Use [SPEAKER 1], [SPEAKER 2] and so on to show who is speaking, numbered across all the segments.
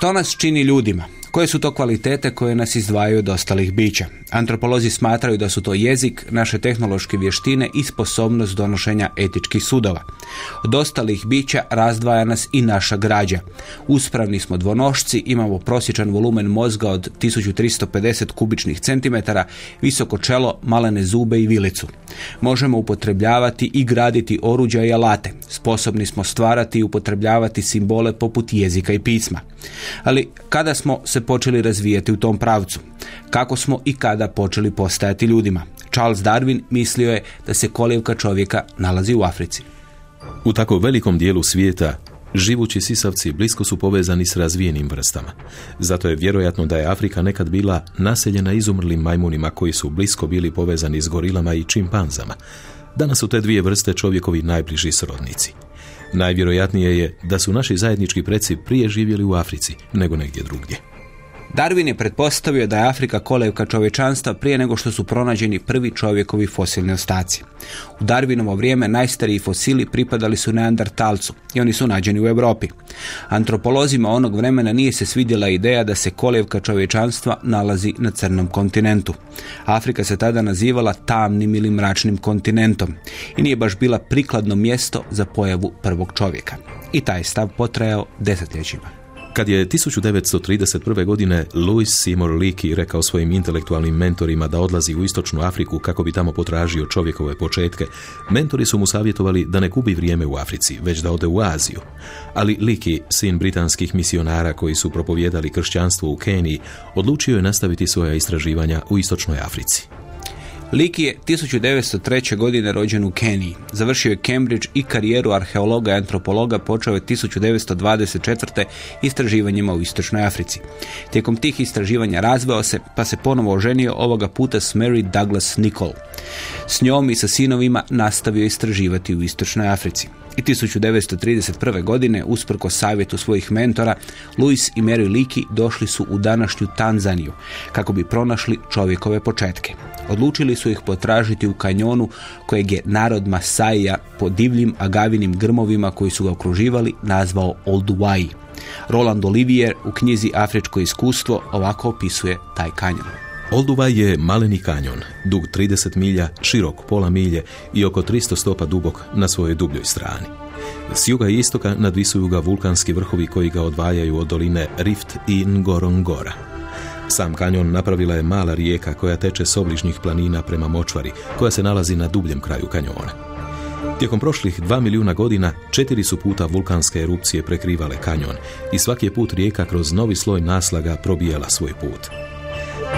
[SPEAKER 1] Što nas čini ljudima? Koje su to kvalitete koje nas izdvajaju od ostalih bića? Antropolozi smatraju da su to jezik, naše tehnološke vještine i sposobnost donošenja etičkih sudova. Od ostalih bića razdvaja nas i naša građa. Uspravni smo dvonošci, imamo prosječan volumen mozga od 1350 kubičnih centimetara, visoko čelo, malene zube i vilicu. Možemo upotrebljavati i graditi oruđa i alate. Sposobni smo stvarati i upotrebljavati simbole poput jezika i pisma. Ali kada smo se počeli razvijati u tom pravcu? Kako smo i kada počeli postajati ljudima? Charles Darwin mislio je da se kolijevka čovjeka nalazi u Africi.
[SPEAKER 2] U tako velikom dijelu svijeta Živući sisavci blisko su povezani s razvijenim vrstama. Zato je vjerojatno da je Afrika nekad bila naseljena izumrlim majmunima koji su blisko bili povezani s gorilama i čimpanzama. Danas su te dvije vrste čovjekovi najbliži srodnici. Najvjerojatnije je da su naši zajednički preci prije živjeli u Africi nego negdje drugdje.
[SPEAKER 1] Darwin je pretpostavio da je Afrika kolevka čovječanstva prije nego što su pronađeni prvi čovjekovi fosilni ostaci. U Darwinovo vrijeme najstariji fosili pripadali su neandertalcu i oni su nađeni u Europi. Antropolozima onog vremena nije se svidjela ideja da se kolevka čovječanstva nalazi na crnom kontinentu. Afrika se tada nazivala tamnim ili mračnim kontinentom i nije baš bila prikladno mjesto za pojavu prvog čovjeka. I taj stav potrajao desetljećima.
[SPEAKER 2] Kad je 1931. godine Louis Seymour Leakey rekao svojim intelektualnim mentorima da odlazi u istočnu Afriku kako bi tamo potražio čovjekove početke, mentori su mu savjetovali da ne gubi vrijeme u Africi, već da ode u Aziju. Ali Leakey, sin britanskih misionara koji su propovjedali kršćanstvo u Keniji, odlučio je nastaviti svoja istraživanja u istočnoj Africi.
[SPEAKER 1] Liki je 1903. godine rođen u Keniji. Završio je Cambridge i karijeru arheologa i antropologa počeo je 1924. istraživanjima u Istočnoj Africi. Tijekom tih istraživanja razveo se, pa se ponovo oženio ovoga puta s Mary Douglas Nicol. S njom i sa sinovima nastavio istraživati u Istočnoj Africi. I 1931. godine, usprko savjetu svojih mentora, Louis i Mary Leakey došli su u današnju Tanzaniju kako bi pronašli čovjekove početke. Odlučili su ih potražiti u kanjonu kojeg je narod Masaija po divljim agavinim grmovima koji su ga okruživali nazvao Olduwai. Roland Olivier u knjizi Afričko iskustvo ovako opisuje taj kanjon.
[SPEAKER 2] Olduvaj je maleni kanjon, dug 30 milja, širok pola milje i oko 300 stopa dubok na svojoj dubljoj strani. S juga i istoka nadvisuju ga vulkanski vrhovi koji ga odvajaju od doline Rift i Ngorongora. Sam kanjon napravila je mala rijeka koja teče s obližnjih planina prema močvari, koja se nalazi na dubljem kraju kanjona. Tijekom prošlih dva milijuna godina četiri su puta vulkanske erupcije prekrivale kanjon i svaki put rijeka kroz novi sloj naslaga probijala svoj put.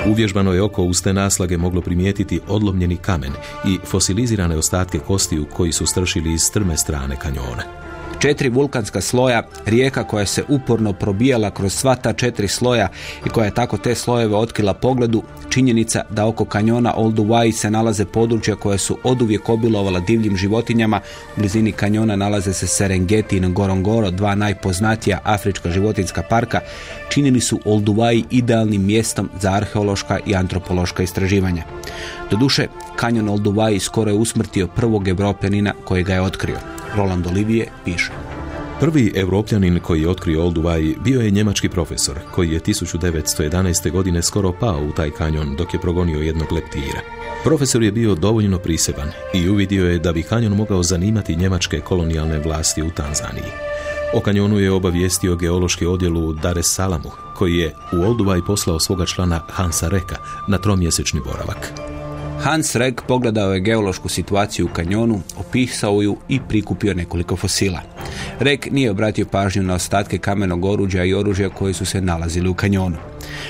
[SPEAKER 2] Uvježbano je oko uz te naslage moglo primijetiti odlomljeni kamen i fosilizirane ostatke kostiju koji su stršili iz strme strane kanjona
[SPEAKER 1] četiri vulkanska sloja, rijeka koja se uporno probijala kroz sva ta četiri sloja i koja je tako te slojeve otkrila pogledu, činjenica da oko kanjona Olduwai se nalaze područja koja su oduvijek obilovala divljim životinjama, u blizini kanjona nalaze se Serengeti i Ngorongoro, dva najpoznatija afrička životinska parka, činili su Olduwai idealnim mjestom za arheološka i antropološka istraživanja. Doduše, kanjon Olduwai skoro je usmrtio prvog Evropljanina koji ga je otkrio. Roland Olivier piše.
[SPEAKER 2] Prvi evropljanin koji je otkrio Olduvai bio je njemački profesor, koji je 1911. godine skoro pao u taj kanjon dok je progonio jednog leptira. Profesor je bio dovoljno priseban i uvidio je da bi kanjon mogao zanimati njemačke kolonijalne vlasti u Tanzaniji. O kanjonu je obavijestio geološki odjel u Salamu, koji je u Olduvaj poslao svoga člana Hansa Reka na tromjesečni boravak.
[SPEAKER 1] Hans Rek pogledao je geološku situaciju u kanjonu, opisao ju i prikupio nekoliko fosila. Rek nije obratio pažnju na ostatke kamenog oruđa i oružja koji su se nalazili u kanjonu.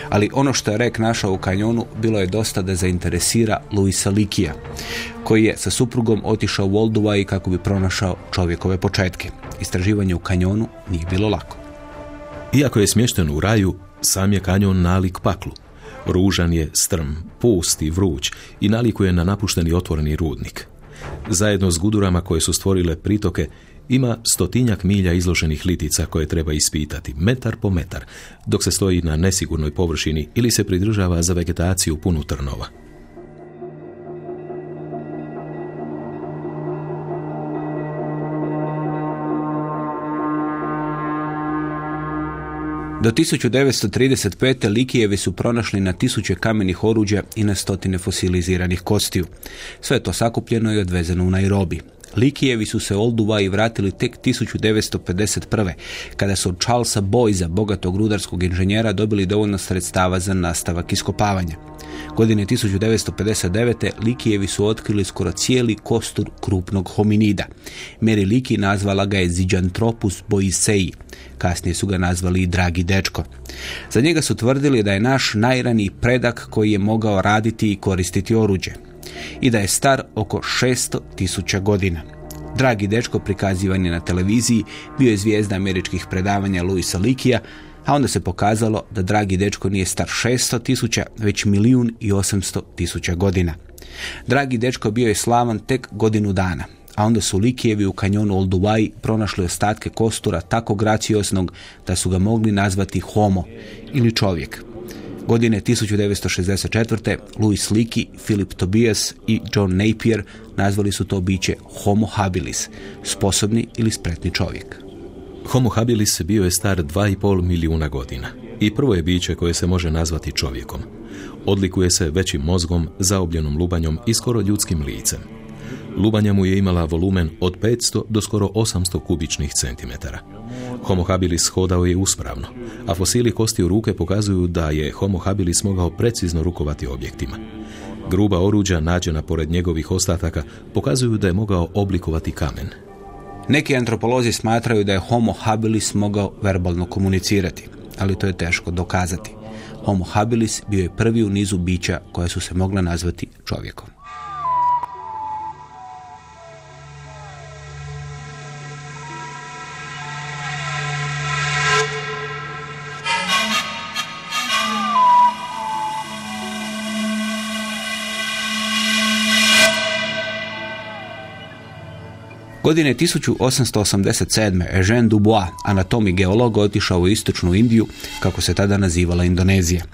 [SPEAKER 1] Ali ono što je Rek našao u kanjonu bilo je dosta da zainteresira Luisa Likija, koji je sa suprugom otišao u Olduvaj kako bi pronašao čovjekove početke. Istraživanje u kanjonu nije bilo lako.
[SPEAKER 2] Iako je smješten u raju, sam je kanjon nalik paklu. Ružan je strm, pust i vruć i nalikuje na napušteni otvoreni rudnik. Zajedno s gudurama koje su stvorile pritoke, ima stotinjak milja izloženih litica koje treba ispitati, metar po metar, dok se stoji na nesigurnoj površini ili se pridržava za vegetaciju punu trnova.
[SPEAKER 1] Do 1935. Likijevi su pronašli na tisuće kamenih oruđa i na stotine fosiliziranih kostiju. Sve to sakupljeno i odvezeno u Nairobi. Likijevi su se i vratili tek 1951. kada su od Charlesa Boyza, bogatog rudarskog inženjera, dobili dovoljno sredstava za nastavak iskopavanja. Godine 1959. Likijevi su otkrili skoro cijeli kostur krupnog hominida. Mary Liki nazvala ga je Ziđantropus boisei. Kasnije su ga nazvali i Dragi dečko. Za njega su tvrdili da je naš najraniji predak koji je mogao raditi i koristiti oruđe i da je star oko 600 tisuća godina. Dragi dečko prikazivan je na televiziji, bio je zvijezda američkih predavanja Luisa Likija, a onda se pokazalo da dragi dečko nije star 600 tisuća, već milijun i 800 tisuća godina. Dragi dečko bio je slavan tek godinu dana, a onda su Likijevi u kanjonu Olduvaj pronašli ostatke kostura tako graciosnog da su ga mogli nazvati homo ili čovjek. Godine 1964. Louis Leakey, Philip Tobias i John Napier nazvali su to biće Homo habilis, sposobni ili spretni čovjek.
[SPEAKER 2] Homo habilis bio je star 2,5 milijuna godina i prvo je biće koje se može nazvati čovjekom. Odlikuje se većim mozgom, zaobljenom lubanjom i skoro ljudskim licem. Lubanja mu je imala volumen od 500 do skoro 800 kubičnih centimetara. Homo habilis hodao je uspravno, a fosili kosti u ruke pokazuju da je Homo habilis mogao precizno rukovati objektima. Gruba oruđa nađena pored njegovih ostataka pokazuju da je mogao oblikovati kamen.
[SPEAKER 1] Neki antropolozi smatraju da je Homo habilis mogao verbalno komunicirati, ali to je teško dokazati. Homo habilis bio je prvi u nizu bića koja su se mogla nazvati čovjekom. Godine 1887. Eugène Dubois, anatom i geolog, otišao u istočnu Indiju, kako se tada nazivala Indonezija.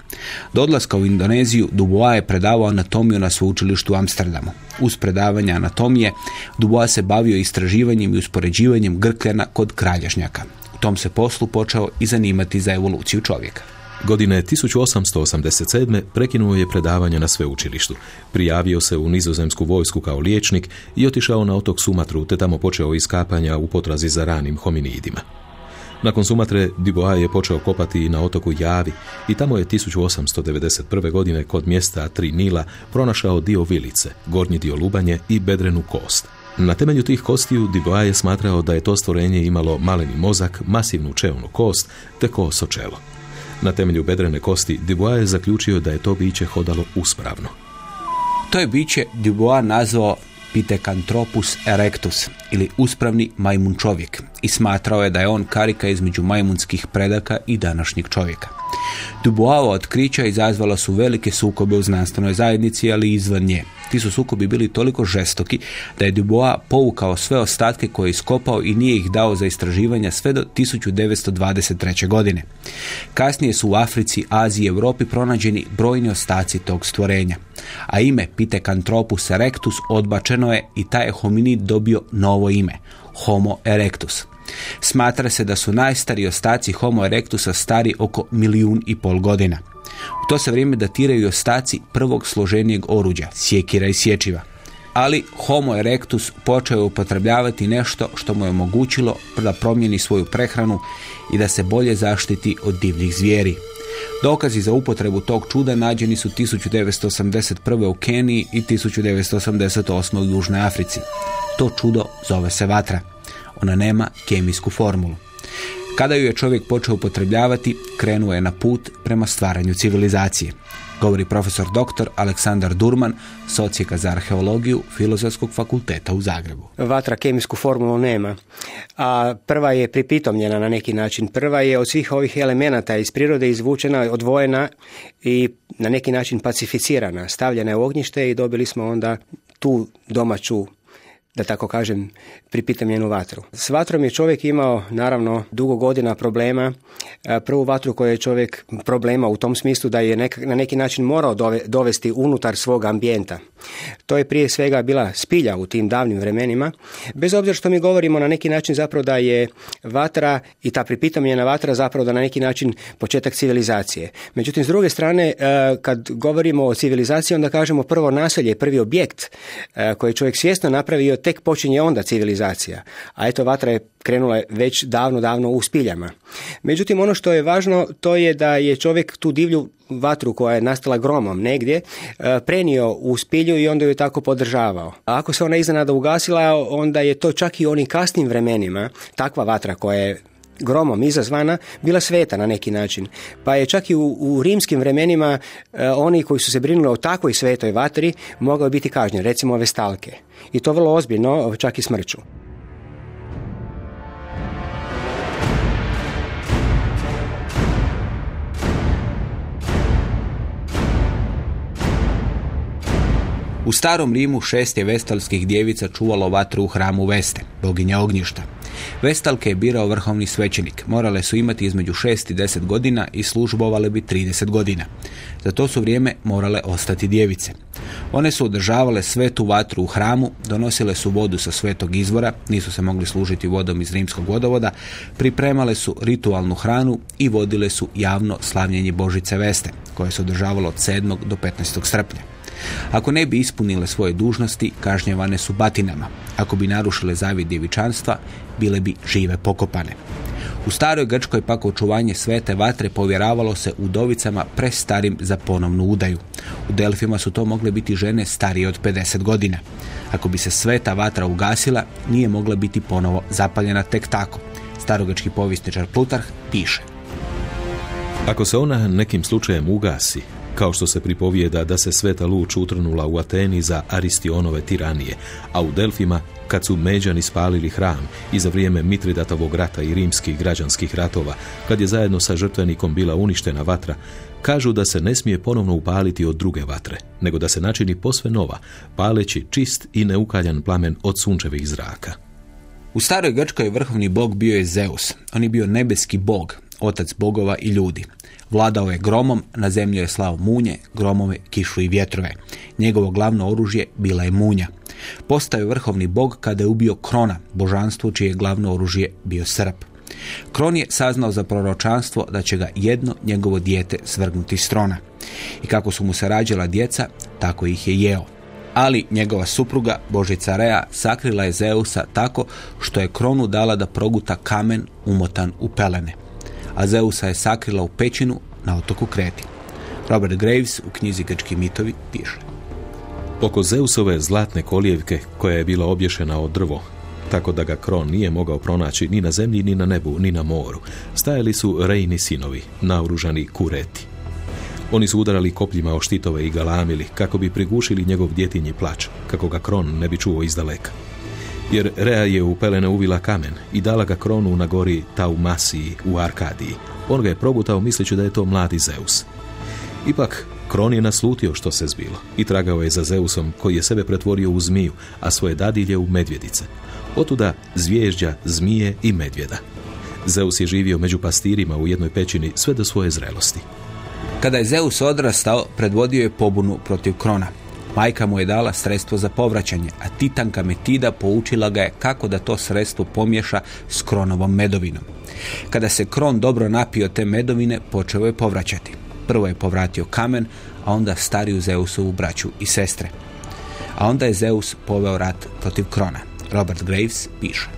[SPEAKER 1] Do odlaska u Indoneziju Dubois je predavao anatomiju na sveučilištu u Amsterdamu. Uz predavanje anatomije, Dubois se bavio istraživanjem i uspoređivanjem grkljana kod kralježnjaka. U tom se poslu počeo i zanimati za evoluciju čovjeka.
[SPEAKER 2] Godine 1887. prekinuo je predavanje na sveučilištu. Prijavio se u nizozemsku vojsku kao liječnik i otišao na otok Sumatru, te tamo počeo iskapanja u potrazi za ranim hominidima. Nakon Sumatre, Dubois je počeo kopati na otoku Javi i tamo je 1891. godine kod mjesta Tri Nila pronašao dio vilice, gornji dio lubanje i bedrenu kost. Na temelju tih kostiju Dubois je smatrao da je to stvorenje imalo maleni mozak, masivnu čelnu kost te koso čelo. Na temelju bedrene kosti Dubois je zaključio da je to biće hodalo uspravno.
[SPEAKER 1] To je biće Dubois nazvao Pithecanthropus erectus ili uspravni majmun čovjek i smatrao je da je on karika između majmunskih predaka i današnjeg čovjeka. Duboisova otkrića izazvala su velike sukobe u znanstvenoj zajednici, ali i izvan nje. Ti su sukobi bili toliko žestoki da je Dubois povukao sve ostatke koje je iskopao i nije ih dao za istraživanja sve do 1923. godine. Kasnije su u Africi, Aziji i Europi pronađeni brojni ostaci tog stvorenja. A ime Pithecanthropus erectus odbačeno je i taj je hominid dobio novo ime, Homo erectus. Smatra se da su najstariji ostaci Homo erectusa stari oko milijun i pol godina. U to se vrijeme datiraju ostaci prvog složenijeg oruđa, sjekira i sječiva. Ali Homo erectus počeo je upotrebljavati nešto što mu je omogućilo da promijeni svoju prehranu i da se bolje zaštiti od divljih zvijeri. Dokazi za upotrebu tog čuda nađeni su 1981. u Keniji i 1988. u Južnoj Africi. To čudo zove se vatra. Ona nema kemijsku formulu. Kada ju je čovjek počeo upotrebljavati, krenuo je na put prema stvaranju civilizacije. Govori profesor dr. Aleksandar Durman, socijeka za arheologiju Filozofskog fakulteta u Zagrebu.
[SPEAKER 3] Vatra kemijsku formulu nema, a prva je pripitomljena na neki način. Prva je od svih ovih elemenata iz prirode izvučena, odvojena i na neki način pacificirana. Stavljena je u ognjište i dobili smo onda tu domaću da tako kažem, pripitam njenu vatru. S vatrom je čovjek imao, naravno, dugo godina problema. E, prvu vatru koju je čovjek problema u tom smislu da je na neki način morao dovesti unutar svog ambijenta. To je prije svega bila spilja u tim davnim vremenima. Bez obzira što mi govorimo na neki način zapravo da je vatra i ta pripitamljena vatra zapravo da na neki način početak civilizacije. Međutim, s druge strane, e, kad govorimo o civilizaciji, onda kažemo prvo naselje, prvi objekt e, koji je čovjek svjesno napravio, tek počinje onda civilizacija. A eto, vatra je krenula već davno, davno u spiljama. Međutim, ono što je važno, to je da je čovjek tu divlju vatru koja je nastala gromom negdje, e, prenio u spilju i onda ju je tako podržavao. A ako se ona iznenada ugasila, onda je to čak i u onim kasnim vremenima, takva vatra koja je gromom izazvana bila sveta na neki način. Pa je čak i u, u rimskim vremenima e, oni koji su se brinuli o takvoj svetoj vatri mogao biti kažnjeni, recimo ove stalke. I to vrlo ozbiljno, čak i smrću.
[SPEAKER 1] U starom Rimu šest je vestalskih djevica čuvalo vatru u hramu Veste, boginja ognjišta. Vestalke je birao vrhovni svećenik. Morale su imati između 6 i 10 godina i službovale bi 30 godina. Za to su vrijeme morale ostati djevice. One su održavale svetu vatru u hramu, donosile su vodu sa svetog izvora, nisu se mogli služiti vodom iz rimskog vodovoda, pripremale su ritualnu hranu i vodile su javno slavljenje Božice Veste, koje se održavalo od 7. do 15. srpnja. Ako ne bi ispunile svoje dužnosti, kažnjavane su batinama. Ako bi narušile zavjet djevičanstva, bile bi žive pokopane. U staroj Grčkoj pak očuvanje svete vatre povjeravalo se udovicama prestarim za ponovnu udaju. U Delfima su to mogle biti žene starije od 50 godina. Ako bi se sveta vatra ugasila, nije mogla biti ponovo zapaljena tek tako. Starogački povjesničar Plutarh piše.
[SPEAKER 2] Ako se ona nekim slučajem ugasi, kao što se pripovijeda da se sveta luč utrnula u Ateni za Aristionove tiranije, a u Delfima kad su Međani spalili hram i za vrijeme Mitridatovog rata i rimskih građanskih ratova, kad je zajedno sa žrtvenikom bila uništena vatra, kažu da se ne smije ponovno upaliti od druge vatre, nego da se načini posve nova, paleći čist i neukaljan plamen od sunčevih zraka.
[SPEAKER 1] U staroj Grčkoj vrhovni bog bio je Zeus. On je bio nebeski bog, otac bogova i ljudi. Vladao je gromom, na zemlju je slao munje, gromove, kišu i vjetrove. Njegovo glavno oružje bila je munja. Postao je vrhovni bog kada je ubio Krona, božanstvo čije je glavno oružje bio srp. Kron je saznao za proročanstvo da će ga jedno njegovo dijete svrgnuti s trona. I kako su mu se rađala djeca, tako ih je jeo. Ali njegova supruga, Božica Rea, sakrila je Zeusa tako što je Kronu dala da proguta kamen umotan u pelene a Zeusa je sakrila u pećinu na otoku Kreti. Robert Graves u knjizi Grčki mitovi piše.
[SPEAKER 2] Oko Zeusove zlatne kolijevke koja je bila obješena od drvo, tako da ga Kron nije mogao pronaći ni na zemlji, ni na nebu, ni na moru, stajali su Rejni sinovi, naoružani kureti. Oni su udarali kopljima o štitove i galamili kako bi prigušili njegov djetinji plač, kako ga Kron ne bi čuo izdaleka jer Rea je u pelene uvila kamen i dala ga kronu na gori Taumasiji u Arkadiji. On ga je progutao misleći da je to mladi Zeus. Ipak, Kron je naslutio što se zbilo i tragao je za Zeusom koji je sebe pretvorio u zmiju, a svoje dadilje u medvjedice. Otuda zvježđa, zmije i medvjeda. Zeus je živio među pastirima u jednoj pećini sve do svoje zrelosti.
[SPEAKER 1] Kada je Zeus odrastao, predvodio je pobunu protiv Krona. Majka mu je dala sredstvo za povraćanje, a titanka Metida poučila ga je kako da to sredstvo pomješa s kronovom medovinom. Kada se kron dobro napio te medovine, počeo je povraćati. Prvo je povratio kamen, a onda stariju Zeusovu braću i sestre. A onda je Zeus poveo rat protiv krona. Robert Graves piše.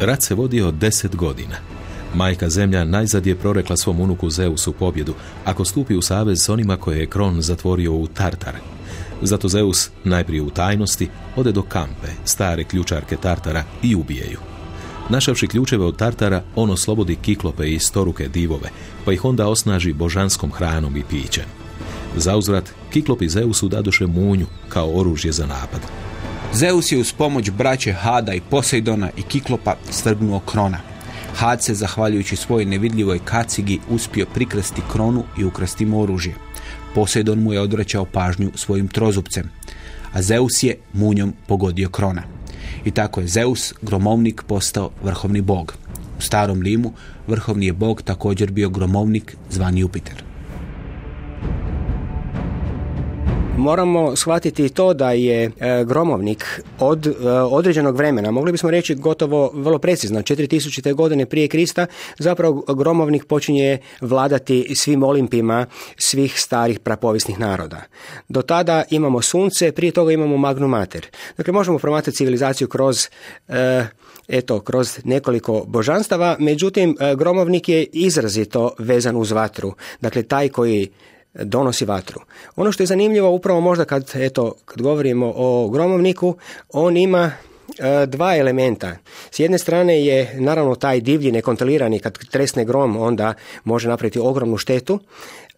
[SPEAKER 2] Rat se vodio deset godina. Majka zemlja najzad je prorekla svom unuku Zeusu pobjedu ako stupi u savez s onima koje je Kron zatvorio u Tartar. Zato Zeus najprije u tajnosti ode do Kampe, stare ključarke Tartara i ubije ju. Našavši ključeve od Tartara, on oslobodi kiklope i storuke divove, pa ih onda osnaži božanskom hranom i pićem. Zauzvrat, kiklopi Zeusu dadoše munju kao oružje za napad.
[SPEAKER 1] Zeus je uz pomoć braće Hada i Poseidona i Kiklopa strgnuo krona. Had se, zahvaljujući svojoj nevidljivoj kacigi, uspio prikrasti kronu i ukrasti mu oružje. Poseidon mu je odvraćao pažnju svojim trozupcem, a Zeus je munjom pogodio krona. I tako je Zeus, gromovnik, postao vrhovni bog. U starom Rimu vrhovni je bog također bio gromovnik zvan Jupiter.
[SPEAKER 3] Moramo shvatiti to da je e, gromovnik od e, određenog vremena, mogli bismo reći gotovo vrlo precizno, 4000. godine prije Krista, zapravo gromovnik počinje vladati svim olimpima svih starih prapovisnih naroda. Do tada imamo sunce, prije toga imamo magnu mater. Dakle, možemo promatrati civilizaciju kroz e, eto, kroz nekoliko božanstava, međutim, gromovnik je izrazito vezan uz vatru. Dakle, taj koji donosi vatru. Ono što je zanimljivo upravo možda kad, eto, kad govorimo o gromovniku, on ima e, dva elementa. S jedne strane je naravno taj divlji nekontrolirani kad tresne grom onda može napraviti ogromnu štetu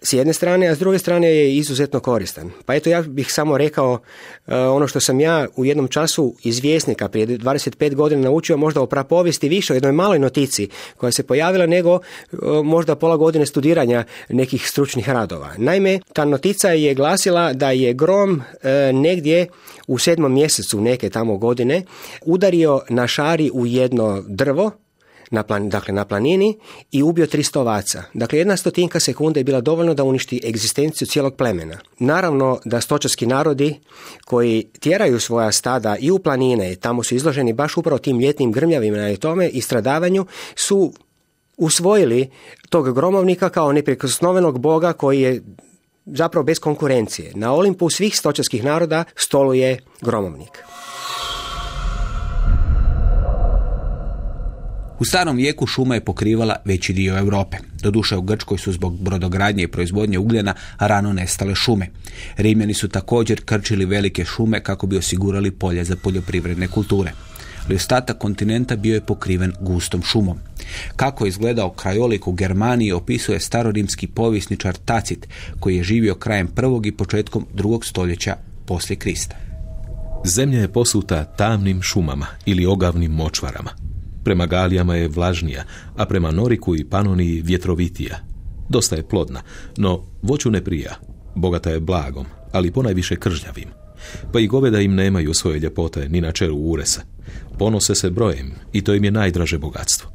[SPEAKER 3] s jedne strane, a s druge strane je izuzetno koristan. Pa eto ja bih samo rekao e, ono što sam ja u jednom času iz Vjesnika prije 25 godina naučio možda o prapovijesti više o jednoj maloj notici koja se pojavila nego e, možda pola godine studiranja nekih stručnih radova. Naime, ta notica je glasila da je grom e, negdje u sedmom mjesecu neke tamo godine udario na šari u jedno drvo na, plan, dakle, na planini i ubio 300 ovaca. Dakle, jedna stotinka sekunde je bila dovoljno da uništi egzistenciju cijelog plemena. Naravno da stočarski narodi koji tjeraju svoja stada i u planine, tamo su izloženi baš upravo tim ljetnim grmljavima i tome i stradavanju, su usvojili tog gromovnika kao neprikosnovenog boga koji je zapravo bez konkurencije. Na Olimpu svih stočarskih naroda stoluje gromovnik.
[SPEAKER 1] U starom vijeku šuma je pokrivala veći dio Europe. Doduše u Grčkoj su zbog brodogradnje i proizvodnje ugljena rano nestale šume. Rimljani su također krčili velike šume kako bi osigurali polje za poljoprivredne kulture. Ali ostatak kontinenta bio je pokriven gustom šumom. Kako je izgledao krajolik u Germaniji opisuje starorimski povisničar Tacit, koji je živio krajem prvog i početkom drugog stoljeća poslije Krista.
[SPEAKER 2] Zemlja je posuta tamnim šumama ili ogavnim močvarama. Prema Galijama je vlažnija, a prema Noriku i Panoniji vjetrovitija. Dosta je plodna, no voću ne prija. Bogata je blagom, ali ponajviše kržljavim. Pa i goveda im nemaju svoje ljepote ni na čelu uresa. Ponose se brojem i to im je najdraže bogatstvo.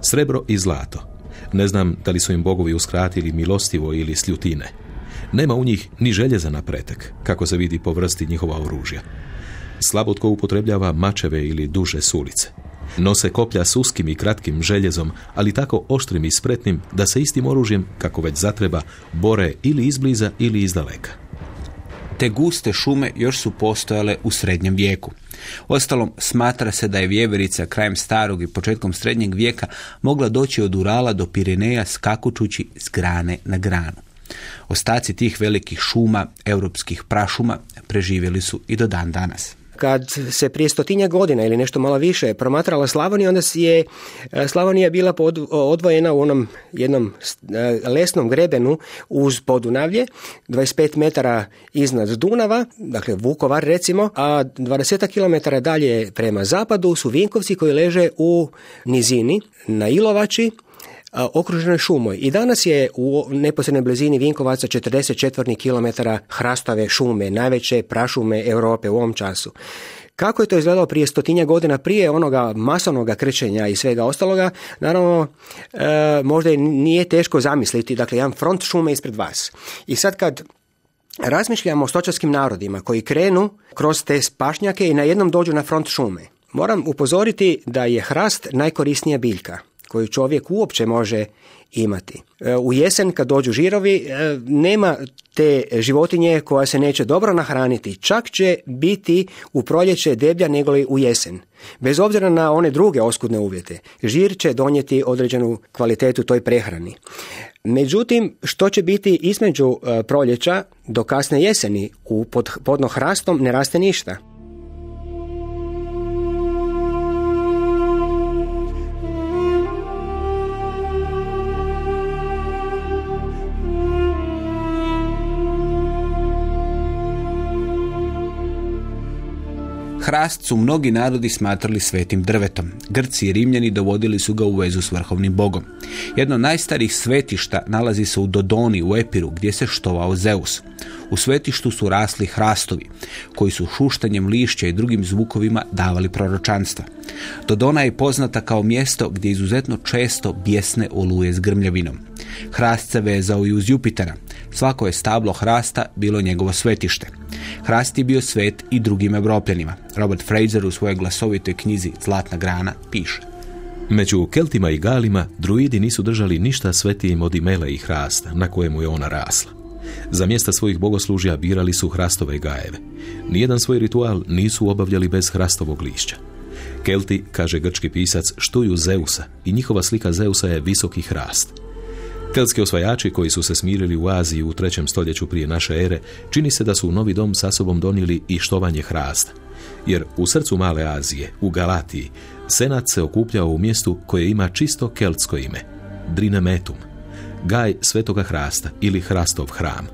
[SPEAKER 2] Srebro i zlato. Ne znam da li su im bogovi uskratili milostivo ili sljutine. Nema u njih ni željeza na pretek, kako se vidi po vrsti njihova oružja. Slabotko upotrebljava mačeve ili duže sulice. Nose koplja s uskim i kratkim željezom, ali tako oštrim i spretnim da se istim oružjem, kako već zatreba, bore ili izbliza ili izdaleka.
[SPEAKER 1] Te guste šume još su postojale u srednjem vijeku. Ostalom, smatra se da je vjeverica krajem starog i početkom srednjeg vijeka mogla doći od Urala do Pirineja skakućući s grane na granu. Ostaci tih velikih šuma, europskih prašuma, preživjeli su i do dan danas.
[SPEAKER 3] Kad se prije stotinja godina ili nešto malo više promatrala Slavonija, onda je e, Slavonija bila odvojena u onom jednom e, lesnom grebenu uz Podunavlje, 25 metara iznad Dunava, dakle Vukovar recimo, a 20 km dalje prema zapadu su Vinkovci koji leže u nizini na Ilovači, okruženoj šumoj. I danas je u neposrednoj blizini Vinkovaca 44 km hrastave šume, najveće prašume Europe u ovom času. Kako je to izgledalo prije stotinja godina prije onoga masovnog krećenja i svega ostaloga, naravno e, možda nije teško zamisliti, dakle jedan front šume ispred vas. I sad kad razmišljamo o stočarskim narodima koji krenu kroz te pašnjake i na jednom dođu na front šume. Moram upozoriti da je hrast najkorisnija biljka koju čovjek uopće može imati. E, u jesen kad dođu žirovi e, nema te životinje koja se neće dobro nahraniti. Čak će biti u proljeće deblja nego li u jesen. Bez obzira na one druge oskudne uvjete. Žir će donijeti određenu kvalitetu toj prehrani. Međutim, što će biti između e, proljeća do kasne jeseni u pod, podno hrastom ne raste ništa.
[SPEAKER 1] Hrast su mnogi narodi smatrali svetim drvetom. Grci i Rimljani dovodili su ga u vezu s vrhovnim bogom. Jedno od najstarijih svetišta nalazi se u Dodoni u Epiru gdje se štovao Zeus. U svetištu su rasli hrastovi, koji su šuštanjem lišća i drugim zvukovima davali proročanstva. Dodona je poznata kao mjesto gdje izuzetno često bjesne oluje s grmljavinom. Hrast se vezao i uz Jupitera. Svako je stablo hrasta bilo njegovo svetište. Hrast je bio svet i drugim evropljanima. Robert Fraser u svojoj glasovitoj knjizi Zlatna grana piše.
[SPEAKER 2] Među Keltima i Galima druidi nisu držali ništa svetijim od imela i hrasta na kojemu je ona rasla. Za mjesta svojih bogoslužja birali su hrastove gajeve. Nijedan svoj ritual nisu obavljali bez hrastovog lišća. Kelti, kaže grčki pisac, štuju Zeusa i njihova slika Zeusa je visoki hrast. Keltski osvajači koji su se smirili u Aziji u trećem stoljeću prije naše ere, čini se da su u novi dom sa sobom donijeli i štovanje hrasta. Jer u srcu Male Azije, u Galatiji, Senat se okupljao u mjestu koje ima čisto keltsko ime, Drinemetum, gaj svetoga hrasta ili hrastov hram.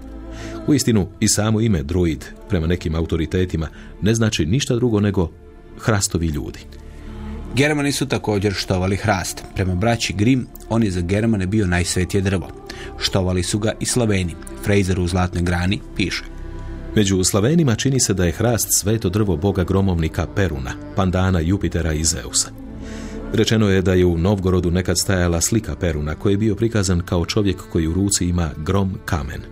[SPEAKER 2] U istinu i samo ime druid, prema nekim autoritetima, ne znači ništa drugo nego hrastovi ljudi.
[SPEAKER 1] Germani su također štovali hrast. Prema braći Grim, on je za Germane bio najsvetije drvo. Štovali su ga i Slaveni. Fraser u Zlatnoj grani piše.
[SPEAKER 2] Među Slavenima čini se da je hrast sveto drvo boga gromovnika Peruna, pandana Jupitera i Zeusa. Rečeno je da je u Novgorodu nekad stajala slika Peruna koji je bio prikazan kao čovjek koji u ruci ima grom kamen.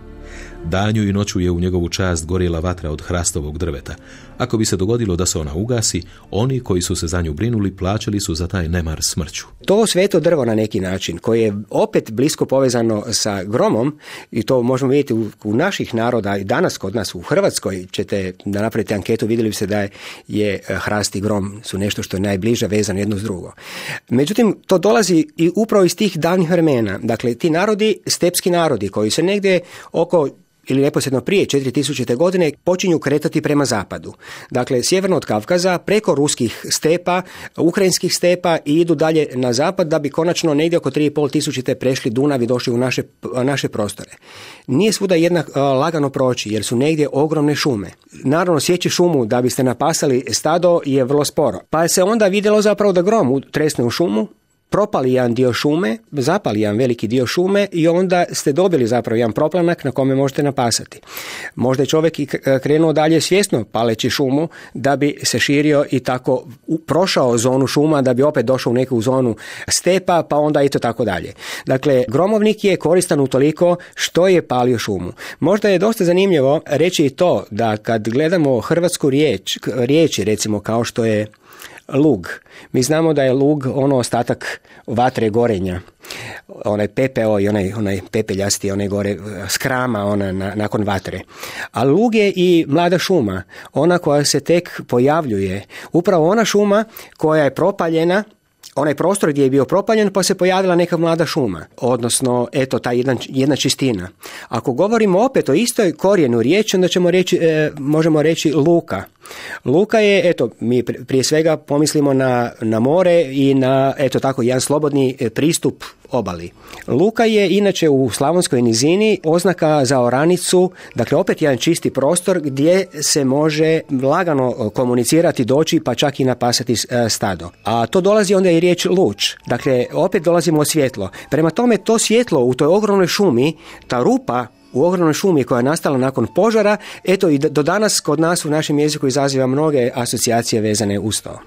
[SPEAKER 2] Danju i noću je u njegovu čast gorjela vatra od hrastovog drveta. Ako bi se dogodilo da se ona ugasi, oni koji su se za nju brinuli plaćali su za taj nemar smrću.
[SPEAKER 3] To sveto drvo na neki način, koje je opet blisko povezano sa gromom, i to možemo vidjeti u, u naših naroda i danas kod nas u Hrvatskoj, ćete da napravite anketu, vidjeli bi se da je, je hrast i grom su nešto što je najbliže vezano jedno s drugo. Međutim, to dolazi i upravo iz tih davnih vremena. Dakle, ti narodi, stepski narodi koji se negdje oko ili neposredno prije 4000. godine počinju kretati prema zapadu. Dakle, sjeverno od Kavkaza, preko ruskih stepa, ukrajinskih stepa i idu dalje na zapad da bi konačno negdje oko 3500. prešli Dunav i došli u naše, naše prostore. Nije svuda jednak lagano proći jer su negdje ogromne šume. Naravno, sjeći šumu da biste napasali stado je vrlo sporo. Pa se onda vidjelo zapravo da grom tresne u šumu, propali jedan dio šume, zapali jedan veliki dio šume i onda ste dobili zapravo jedan proplanak na kome možete napasati. Možda je čovjek i krenuo dalje svjesno paleći šumu da bi se širio i tako prošao zonu šuma da bi opet došao u neku zonu stepa pa onda i to tako dalje. Dakle, gromovnik je koristan utoliko što je palio šumu. Možda je dosta zanimljivo reći i to da kad gledamo hrvatsku riječ, riječi recimo kao što je lug. Mi znamo da je lug ono ostatak vatre gorenja. Onaj pepeo i onaj, onaj pepeljasti, onaj gore skrama ona na, nakon vatre. A lug je i mlada šuma, ona koja se tek pojavljuje. Upravo ona šuma koja je propaljena onaj prostor gdje je bio propaljen pa se pojavila neka mlada šuma, odnosno eto ta jedna, jedna čistina. Ako govorimo opet o istoj korijenu riječi, onda ćemo reći, e, možemo reći luka. Luka je, eto, mi prije svega pomislimo na, na more i na, eto tako, jedan slobodni e, pristup obali. Luka je inače u Slavonskoj nizini oznaka za oranicu, dakle opet jedan čisti prostor gdje se može lagano komunicirati, doći pa čak i napasati e, stado. A to dolazi onda i riječ luč. Dakle, opet dolazimo od svjetlo. Prema tome to svjetlo u toj ogromnoj šumi, ta rupa u ogromnoj šumi koja je nastala nakon požara, eto i do danas kod nas u našem jeziku izaziva mnoge asocijacije vezane uz to.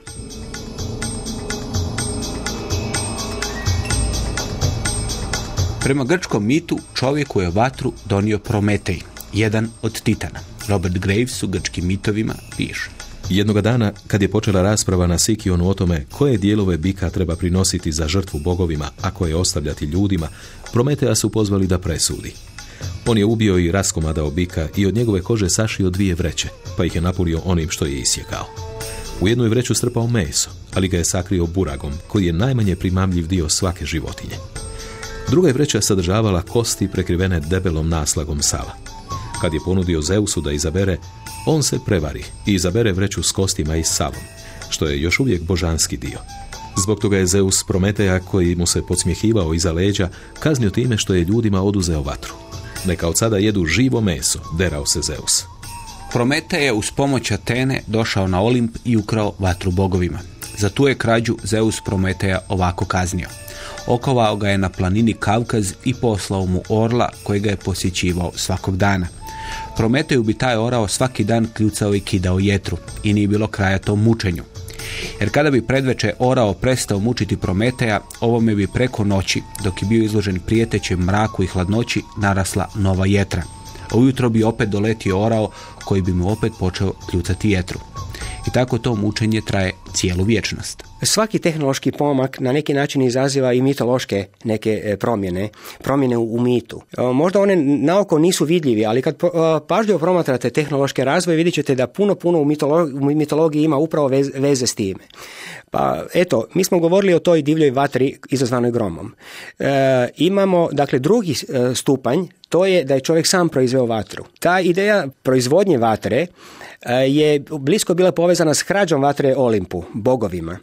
[SPEAKER 1] Prema grčkom mitu čovjeku je vatru donio Prometej. jedan od titana. Robert Graves u grčkim mitovima piše.
[SPEAKER 2] Jednoga dana, kad je počela rasprava na Sikionu o tome koje dijelove bika treba prinositi za žrtvu bogovima, a koje ostavljati ljudima, Prometeja su pozvali da presudi. On je ubio i raskomadao bika i od njegove kože sašio dvije vreće, pa ih je napunio onim što je isjekao. U jednoj vreću strpao meso, ali ga je sakrio buragom, koji je najmanje primamljiv dio svake životinje. Druga je vreća sadržavala kosti prekrivene debelom naslagom sala. Kad je ponudio Zeusu da izabere, on se prevari i izabere vreću s kostima i salom, što je još uvijek božanski dio. Zbog toga je Zeus Prometeja, koji mu se podsmjehivao iza leđa, kaznio time što je ljudima oduzeo vatru. Neka od sada jedu živo meso, derao se Zeus.
[SPEAKER 1] Promete je uz pomoć Atene došao na Olimp i ukrao vatru bogovima. Za tu je krađu Zeus Prometeja ovako kaznio. Okovao ga je na planini Kavkaz i poslao mu orla koji ga je posjećivao svakog dana. Prometeju bi taj orao svaki dan kljucao i kidao jetru i nije bilo kraja tom mučenju. Jer kada bi predveče orao prestao mučiti Prometeja, ovome bi preko noći, dok je bio izložen prijetećem mraku i hladnoći, narasla nova jetra. Ujutro bi opet doletio orao koji bi mu opet počeo kljucati jetru. I tako to mučenje traje cijelu vječnost.
[SPEAKER 3] Svaki tehnološki pomak na neki način izaziva i mitološke neke e, promjene, promjene u mitu. E, možda one naoko nisu vidljivi, ali kad e, pažljivo promatrate tehnološke razvoje vidjet ćete da puno, puno u mitologiji ima upravo veze s time. Pa eto, mi smo govorili o toj divljoj vatri izazvanoj gromom. imamo, dakle, drugi stupanj, to je da je čovjek sam proizveo vatru. Ta ideja proizvodnje vatre je blisko bila povezana s hrađom vatre Olimpu, bogovima.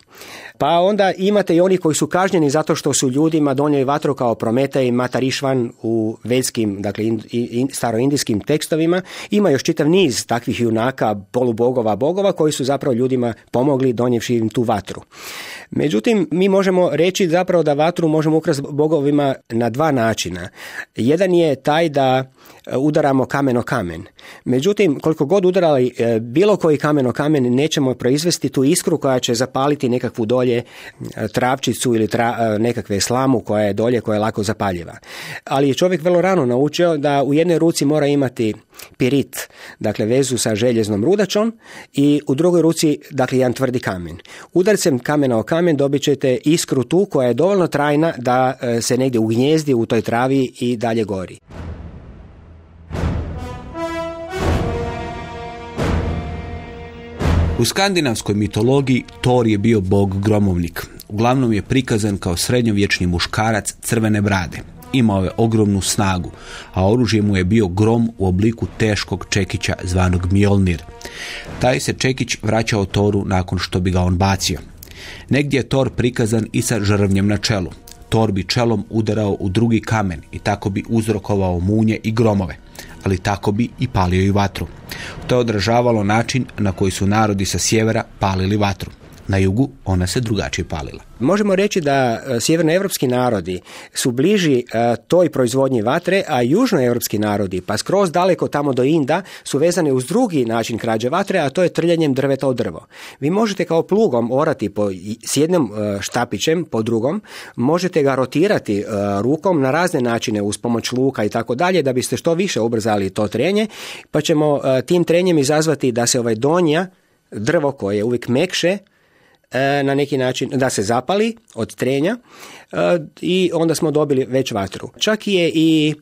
[SPEAKER 3] Pa onda imate i oni koji su kažnjeni zato što su ljudima donijeli vatru kao Promete i Matarišvan u vedskim, dakle in, in, staroindijskim tekstovima. Ima još čitav niz takvih junaka, polubogova, bogova koji su zapravo ljudima pomogli donijevši im tu vatru. Međutim, mi možemo reći zapravo da vatru možemo ukrasti bogovima na dva načina. Jedan je taj da e, udaramo kamen o kamen. Međutim, koliko god udarali e, bilo koji kamen o kamen, nećemo proizvesti tu iskru koja će zapaliti nekakvu dolje e, travčicu ili tra, nekakve slamu koja je dolje, koja je lako zapaljiva. Ali je čovjek vrlo rano naučio da u jednoj ruci mora imati pirit, dakle vezu sa željeznom rudačom i u drugoj ruci dakle jedan tvrdi kamen. Udarcem kamena o kamen dobit ćete iskru tu koja je dovoljno trajna da e, se negdje ugnjezdi u toj travi i dalje gori.
[SPEAKER 1] U skandinavskoj mitologiji Thor je bio bog gromovnik. Uglavnom je prikazan kao srednjovječni muškarac crvene brade. Imao je ogromnu snagu, a oružje mu je bio grom u obliku teškog čekića zvanog Mjolnir. Taj se čekić vraćao Toru nakon što bi ga on bacio. Negdje je Thor prikazan i sa žrvnjem na čelu. Thor bi čelom udarao u drugi kamen i tako bi uzrokovao munje i gromove, ali tako bi i palio i vatru. To je odražavalo način na koji su narodi sa sjevera palili vatru. Na jugu ona se drugačije palila.
[SPEAKER 3] Možemo reći da e, sjevernoevropski narodi su bliži e, toj proizvodnji vatre, a južnoevropski narodi, pa skroz daleko tamo do Inda, su vezani uz drugi način krađe vatre, a to je trljanjem drveta od drvo. Vi možete kao plugom orati po, s jednim e, štapićem, po drugom, možete ga rotirati rukom na razne načine uz pomoć luka i tako dalje, da biste što više ubrzali to trenje, pa ćemo tim trenjem izazvati da se ovaj donja drvo koje je uvijek mekše na neki način da se zapali od trenja e, i onda smo dobili već vatru. Čak je i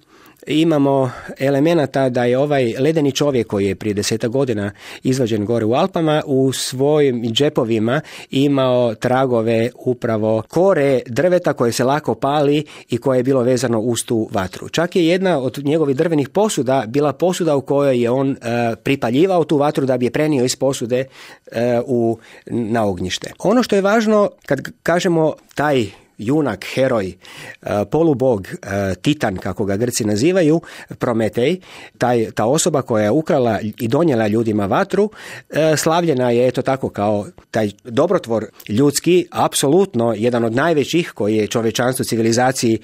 [SPEAKER 3] imamo elemenata da je ovaj ledeni čovjek koji je prije deseta godina izvađen gore u Alpama u svojim džepovima imao tragove upravo kore drveta koje se lako pali i koje je bilo vezano uz tu vatru. Čak je jedna od njegovih drvenih posuda bila posuda u kojoj je on e, pripaljivao tu vatru da bi je prenio iz posude e, u, na ognjište. Ono što je važno kad kažemo taj junak, heroj, e, polubog, e, titan, kako ga Grci nazivaju, Prometej, taj, ta osoba koja je ukrala i donijela ljudima vatru, e, slavljena je eto tako kao taj dobrotvor ljudski, apsolutno jedan od najvećih koji je čovečanstvu civilizaciji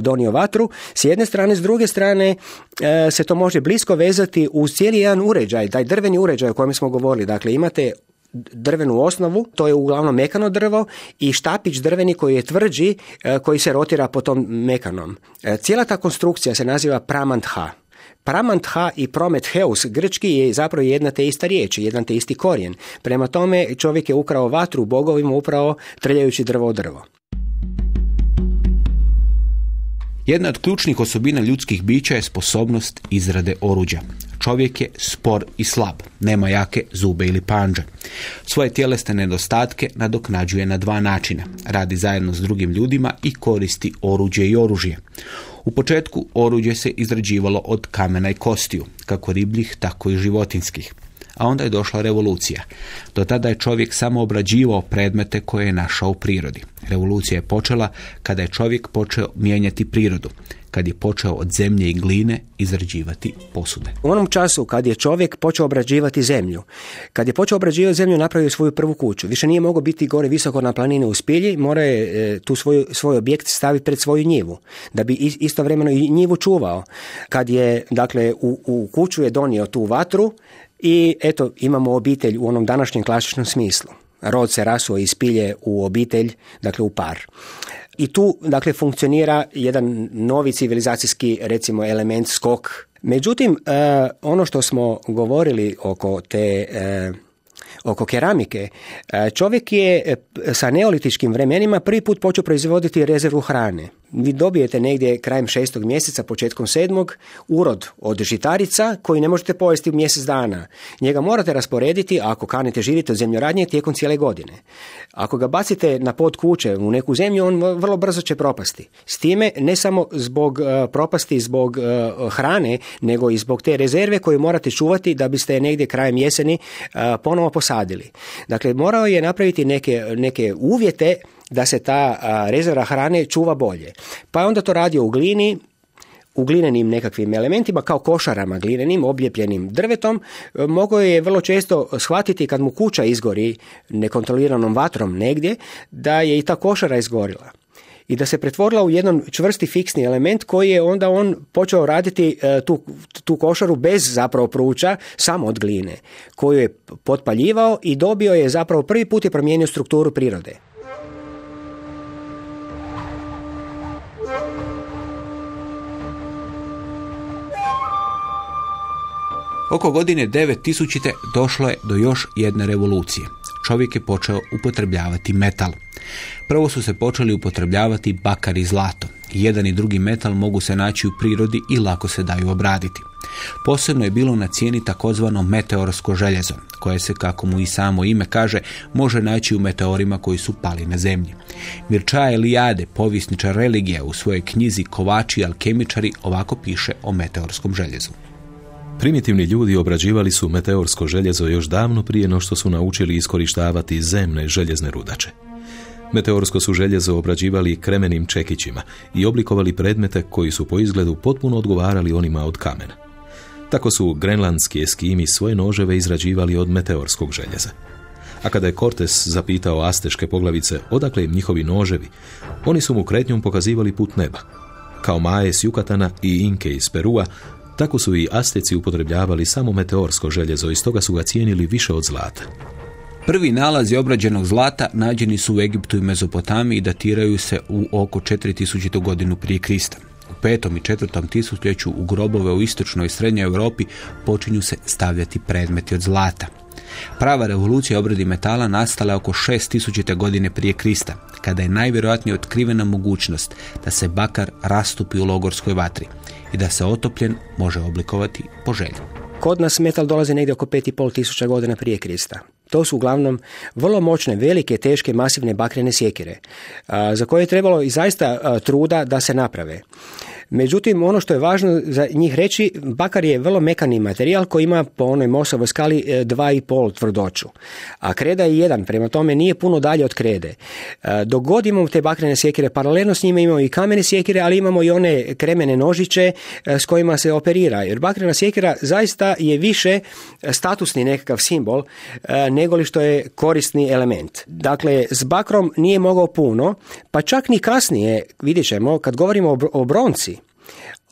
[SPEAKER 3] donio vatru. S jedne strane, s druge strane se to može blisko vezati uz cijeli jedan uređaj, taj drveni uređaj o kojem smo govorili. Dakle, imate drvenu osnovu, to je uglavnom mekano drvo i štapić drveni koji je tvrđi, e, koji se rotira po tom mekanom. E, cijela ta konstrukcija se naziva pramantha. Pramantha i prometheus, grčki je zapravo jedna te ista riječ, jedan te isti korijen. Prema tome čovjek je ukrao vatru bogovima upravo trljajući drvo od drvo.
[SPEAKER 1] Jedna od ključnih osobina ljudskih bića je sposobnost izrade oruđa. Čovjek je spor i slab, nema jake zube ili panđe. Svoje tjelesne nedostatke nadoknađuje na dva načina. Radi zajedno s drugim ljudima i koristi oruđe i oružje. U početku oruđe se izrađivalo od kamena i kostiju, kako ribljih, tako i životinskih a onda je došla revolucija. Do tada je čovjek samo obrađivao predmete koje je našao u prirodi. Revolucija je počela kada je čovjek počeo mijenjati prirodu kad je počeo od zemlje i gline izrađivati posude.
[SPEAKER 3] U onom času kad je čovjek počeo obrađivati zemlju, kad je počeo obrađivati zemlju napravio svoju prvu kuću. Više nije mogao biti gore visoko na planine u spilji, mora je e, tu svoj, svoj objekt staviti pred svoju njivu, da bi istovremeno i njivu čuvao. Kad je, dakle, u, u kuću je donio tu vatru, i eto, imamo obitelj u onom današnjem klasičnom smislu. Rod se rasuo iz pilje u obitelj, dakle u par. I tu, dakle, funkcionira jedan novi civilizacijski, recimo, element, skok. Međutim, e, ono što smo govorili oko te e, oko keramike, e, čovjek je sa neolitičkim vremenima prvi put počeo proizvoditi rezervu hrane vi dobijete negdje krajem šestog mjeseca, početkom sedmog, urod od žitarica koji ne možete pojesti u mjesec dana. Njega morate rasporediti ako kanite živjeti od zemljoradnje tijekom cijele godine. Ako ga bacite na pod kuće u neku zemlju, on vrlo brzo će propasti. S time ne samo zbog e, propasti, zbog e, hrane, nego i zbog te rezerve koju morate čuvati da biste negdje krajem jeseni uh, ponovo posadili. Dakle, morao je napraviti neke, neke uvjete da se ta rezerva hrane čuva bolje. Pa je onda to radio u glini, u glinenim nekakvim elementima, kao košarama glinenim, obljepljenim drvetom, e, mogao je vrlo često shvatiti kad mu kuća izgori nekontroliranom vatrom negdje, da je i ta košara izgorila i da se pretvorila u jedan čvrsti fiksni element koji je onda on počeo raditi e, tu, tu košaru bez zapravo pruča, samo od gline, koju je potpaljivao i dobio je zapravo prvi put je promijenio strukturu prirode.
[SPEAKER 1] Oko godine 9000. došlo je do još jedne revolucije. Čovjek je počeo upotrebljavati metal. Prvo su se počeli upotrebljavati bakar i zlato. Jedan i drugi metal mogu se naći u prirodi i lako se daju obraditi. Posebno je bilo na cijeni takozvano meteorsko željezo, koje se, kako mu i samo ime kaže, može naći u meteorima koji su pali na zemlji. Mirča Elijade, povisničar religija, u svojoj knjizi Kovači i alkemičari ovako piše o meteorskom željezu.
[SPEAKER 2] Primitivni ljudi obrađivali su meteorsko željezo još davno prije no što su naučili iskorištavati zemne željezne rudače. Meteorsko su željezo obrađivali kremenim čekićima i oblikovali predmete koji su po izgledu potpuno odgovarali onima od kamena. Tako su grenlandski eskimi svoje noževe izrađivali od meteorskog željeza. A kada je Cortes zapitao asteške poglavice odakle im njihovi noževi, oni su mu kretnjom pokazivali put neba. Kao Maje s Jukatana i Inke iz Perua, tako su i Asteci upotrebljavali samo meteorsko željezo i stoga su ga cijenili više od zlata.
[SPEAKER 1] Prvi nalazi obrađenog zlata nađeni su u Egiptu i Mezopotamiji i datiraju se u oko 4000. godinu prije Krista. U petom i četvrtom tisućljeću u grobove u istočnoj i srednjoj Europi počinju se stavljati predmeti od zlata. Prava revolucija obradi metala nastala oko 6000. godine prije Krista, kada je najvjerojatnije otkrivena mogućnost da se bakar rastupi u logorskoj vatri i da se otopljen može oblikovati po želji.
[SPEAKER 3] Kod nas metal dolazi negdje oko 5,5 tisuća godina prije Krista. To su uglavnom vrlo moćne, velike, teške, masivne bakrene sjekire, za koje je trebalo i zaista truda da se naprave. Međutim, ono što je važno za njih reći, bakar je vrlo mekani materijal koji ima po onoj Mosovoj skali 2,5 e, tvrdoću. A kreda je jedan, prema tome nije puno dalje od krede. E, dok god imamo te bakrene sjekire, paralelno s njima imamo i kamene sjekire, ali imamo i one kremene nožiće e, s kojima se operira. Jer bakrena sjekira zaista je više statusni nekakav simbol nego li što je korisni element. Dakle, s bakrom nije mogao puno, pa čak ni kasnije, vidjet ćemo, kad govorimo o bronci,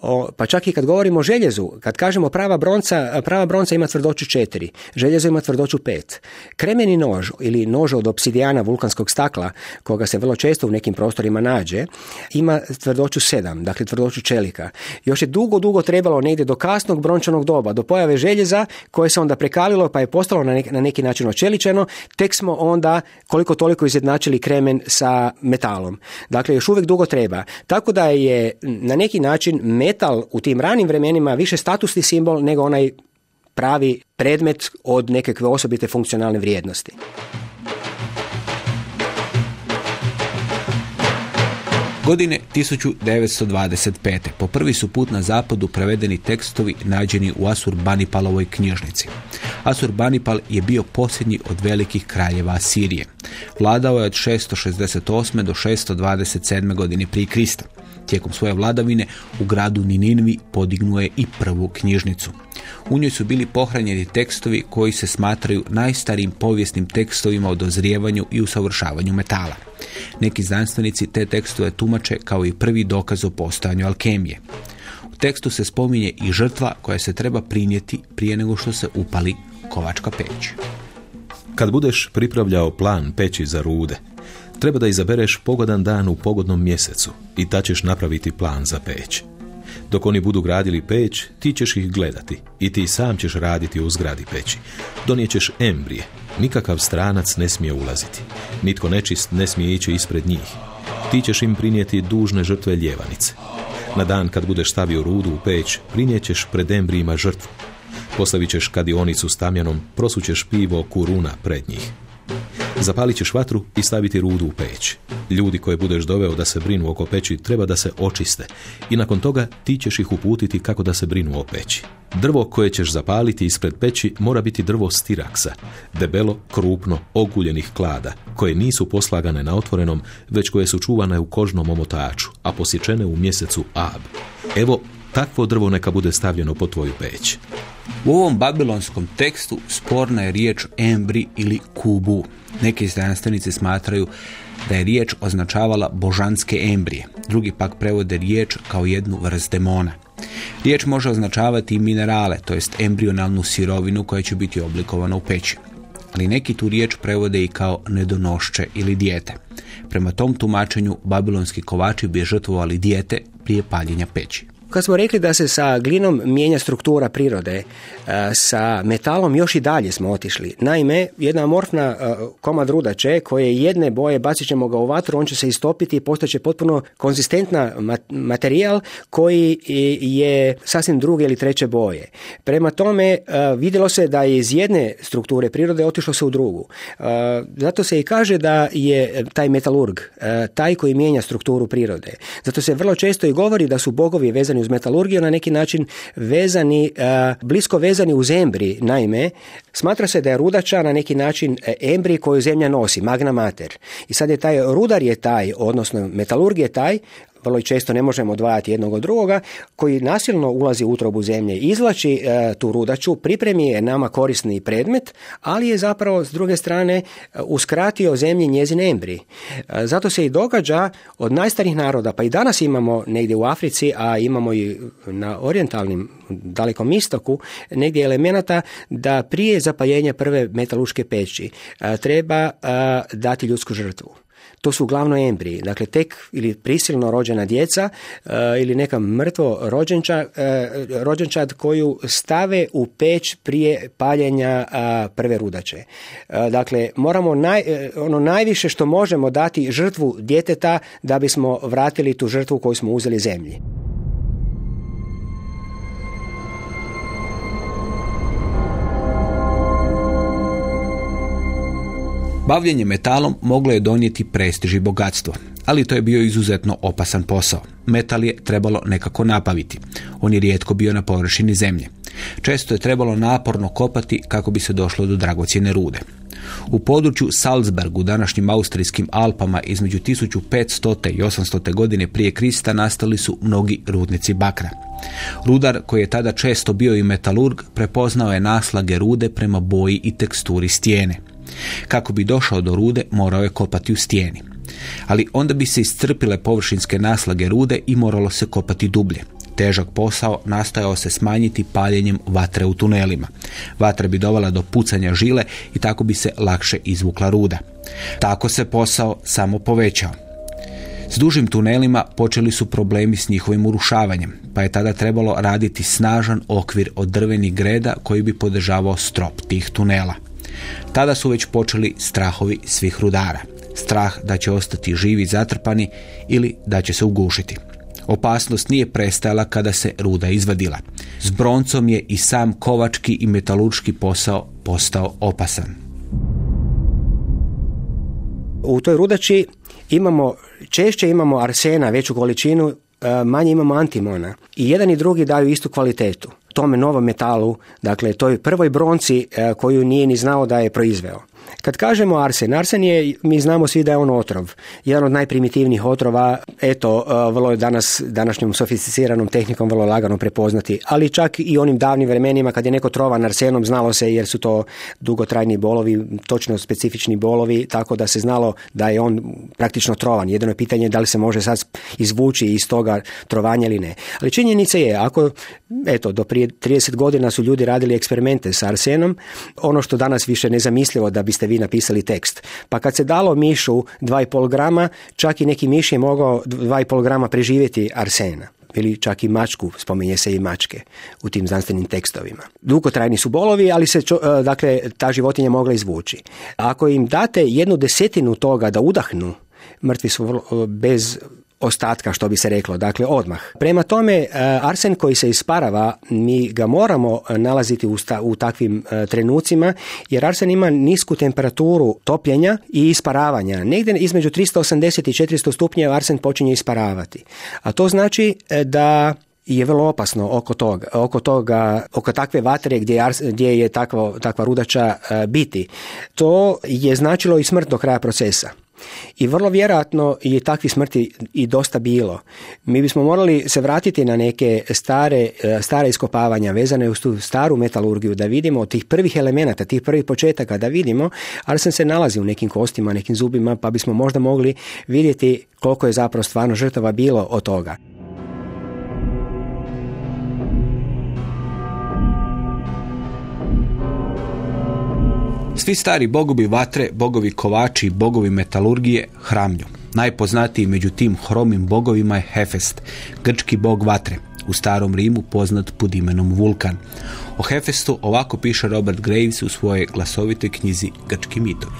[SPEAKER 3] O, pa čak i kad govorimo o željezu, kad kažemo prava bronca, prava bronca ima tvrdoću 4, željezo ima tvrdoću 5. Kremeni nož ili nož od obsidijana vulkanskog stakla, koga se vrlo često u nekim prostorima nađe, ima tvrdoću 7, dakle tvrdoću čelika. Još je dugo, dugo trebalo negdje do kasnog brončanog doba, do pojave željeza koje se onda prekalilo pa je postalo na neki, na neki način očeličeno, tek smo onda koliko toliko izjednačili kremen sa metalom. Dakle, još uvijek dugo treba. Tako da je na neki način metal u tim ranim vremenima više statusni simbol nego onaj pravi predmet od nekakve osobite funkcionalne vrijednosti.
[SPEAKER 1] Godine 1925. po prvi su put na zapadu prevedeni tekstovi nađeni u Asur-Banipalovoj knjižnici. Asur-Banipal je bio posljednji od velikih kraljeva Asirije. Vladao je od 668. do 627. godine prije Krista. Tijekom svoje vladavine u gradu Nininvi podignuo je i prvu knjižnicu. U njoj su bili pohranjeni tekstovi koji se smatraju najstarijim povijesnim tekstovima o dozrijevanju i usavršavanju metala. Neki znanstvenici te tekstove tumače kao i prvi dokaz o postojanju alkemije. U tekstu se spominje i žrtva koja se treba prinijeti prije nego što se upali kovačka peć.
[SPEAKER 2] Kad budeš pripravljao plan peći za rude, treba da izabereš pogodan dan u pogodnom mjesecu i ta ćeš napraviti plan za peć. Dok oni budu gradili peć, ti ćeš ih gledati i ti sam ćeš raditi u zgradi peći. Donijećeš embrije, nikakav stranac ne smije ulaziti, nitko nečist ne smije ići ispred njih. Ti ćeš im prinijeti dužne žrtve ljevanice. Na dan kad budeš stavio rudu u peć, prinijećeš pred embrijima žrtvu. Postavit ćeš kadionicu s prosućeš pivo kuruna pred njih. Zapalit ćeš vatru i staviti rudu u peć. Ljudi koje budeš doveo da se brinu oko peći treba da se očiste i nakon toga ti ćeš ih uputiti kako da se brinu o peći. Drvo koje ćeš zapaliti ispred peći mora biti drvo stiraksa, debelo, krupno, oguljenih klada, koje nisu poslagane na otvorenom, već koje su čuvane u kožnom omotaču, a posječene u mjesecu Ab. Evo, takvo drvo neka bude stavljeno po tvoju peć.
[SPEAKER 1] U ovom babilonskom tekstu sporna je riječ embri ili kubu. Neki znanstvenici smatraju da je riječ označavala božanske embrije. Drugi pak prevode riječ kao jednu vrst demona. Riječ može označavati i minerale, to jest embrionalnu sirovinu koja će biti oblikovana u peći. Ali neki tu riječ prevode i kao nedonošće ili dijete. Prema tom tumačenju babilonski kovači bi žrtvovali dijete prije paljenja peći.
[SPEAKER 3] Kad smo rekli da se sa glinom mijenja struktura prirode, e, sa metalom još i dalje smo otišli. Naime, jedna amorfna e, komad rudače koje jedne boje bacit ćemo ga u vatru, on će se istopiti i postaće potpuno konzistentna materijal koji je sasvim druge ili treće boje. Prema tome, e, vidjelo se da je iz jedne strukture prirode otišlo se u drugu. Zato se i kaže da je taj metalurg taj koji mijenja strukturu prirode. Zato se vrlo često i govori da su bogovi vezani uz metalurgiju, na neki način vezani, e, blisko vezani uz embri. Naime, smatra se da je rudača na neki način e, embri koju zemlja nosi, magna mater. I sad je taj rudar je taj, odnosno metalurg je taj vrlo često ne možemo odvajati jednog od drugoga, koji nasilno ulazi u utrobu zemlje, izvlači e, tu rudaču, pripremi je nama korisni predmet, ali je zapravo s druge strane e, uskratio zemlji njezin embri. E, zato se i događa od najstarih naroda, pa i danas imamo negdje u Africi, a imamo i na orijentalnim dalekom istoku, negdje elemenata da prije zapaljenja prve metaluške peći treba dati ljudsku žrtvu to su uglavnom embriji. Dakle, tek ili prisilno rođena djeca e, ili neka mrtvo rođenča, e, rođenčad koju stave u peć prije paljenja prve rudače. Dakle, moramo naj, ono najviše što možemo dati žrtvu djeteta da bismo vratili tu žrtvu koju smo uzeli zemlji.
[SPEAKER 1] Bavljenje metalom moglo je donijeti prestiž i bogatstvo, ali to je bio izuzetno opasan posao. Metal je trebalo nekako napaviti. On je rijetko bio na površini zemlje. Često je trebalo naporno kopati kako bi se došlo do dragocjene rude. U području Salzburg u današnjim austrijskim Alpama između 1500. i 800. godine prije Krista nastali su mnogi rudnici bakra. Rudar, koji je tada često bio i metalurg, prepoznao je naslage rude prema boji i teksturi stijene. Kako bi došao do rude, morao je kopati u stijeni. Ali onda bi se iscrpile površinske naslage rude i moralo se kopati dublje. Težak posao nastojao se smanjiti paljenjem vatre u tunelima. Vatra bi dovela do pucanja žile i tako bi se lakše izvukla ruda. Tako se posao samo povećao. S dužim tunelima počeli su problemi s njihovim urušavanjem, pa je tada trebalo raditi snažan okvir od drvenih greda koji bi podržavao strop tih tunela. Tada su već počeli strahovi svih rudara. Strah da će ostati živi zatrpani ili da će se ugušiti. Opasnost nije prestajala kada se ruda izvadila. S broncom je i sam kovački i metalučki posao postao opasan.
[SPEAKER 3] U toj rudači imamo, češće imamo arsena, veću količinu, e, manje imamo antimona. I jedan i drugi daju istu kvalitetu. Tome novom metalu, dakle toj prvoj bronci e, koju nije ni znao da je proizveo. Kad kažemo arsen, arsen je, mi znamo svi da je on otrov. Jedan od najprimitivnijih otrova, eto, e, vrlo je danas, današnjom sofisticiranom tehnikom vrlo lagano prepoznati. Ali čak i onim davnim vremenima kad je neko trovan arsenom, znalo se jer su to dugotrajni bolovi, točno specifični bolovi, tako da se znalo da je on praktično trovan. Jedino je pitanje da li se može sad izvući iz toga trovanja ili ne. Ali činjenica je, ako, eto, do prije 30 godina su ljudi radili eksperimente sa arsenom, ono što danas više nezamislivo da biste vi napisali tekst. Pa kad se dalo mišu 2,5 grama, čak i neki miš je mogao 2,5 grama preživjeti arsena ili čak i mačku, spominje se i mačke u tim znanstvenim tekstovima. Dugotrajni su bolovi, ali se e, dakle ta životinja mogla izvući. Ako im date jednu desetinu toga da udahnu, mrtvi su bez ostatka što bi se reklo, dakle odmah. Prema tome, e, arsen koji se isparava, mi ga moramo nalaziti u, u takvim e, trenucima, jer arsen ima nisku temperaturu topljenja i isparavanja. Negdje između 380 i 400 stupnjeva arsen počinje isparavati. A to znači e, da je vrlo opasno oko toga, oko toga, oko takve vatre gdje, gdje je takva, takva rudača biti. To je značilo i smrt do kraja procesa. I vrlo vjerojatno je takvih smrti i dosta bilo. Mi bismo morali se vratiti na neke stare, e, stare iskopavanja vezane uz tu staru metalurgiju, da vidimo tih prvih elemenata, tih prvih početaka, da vidimo, ali sam se nalazi u nekim kostima, nekim zubima, pa bismo možda mogli vidjeti koliko je zapravo stvarno žrtava bilo od toga.
[SPEAKER 1] Svi stari bogovi vatre, bogovi kovači i bogovi metalurgije hramlju. Najpoznatiji među tim hromim bogovima je Hefest, grčki bog vatre, u starom Rimu poznat pod imenom Vulkan. O Hefestu ovako piše Robert Graves u svojoj glasovitoj knjizi Grčki mitovi.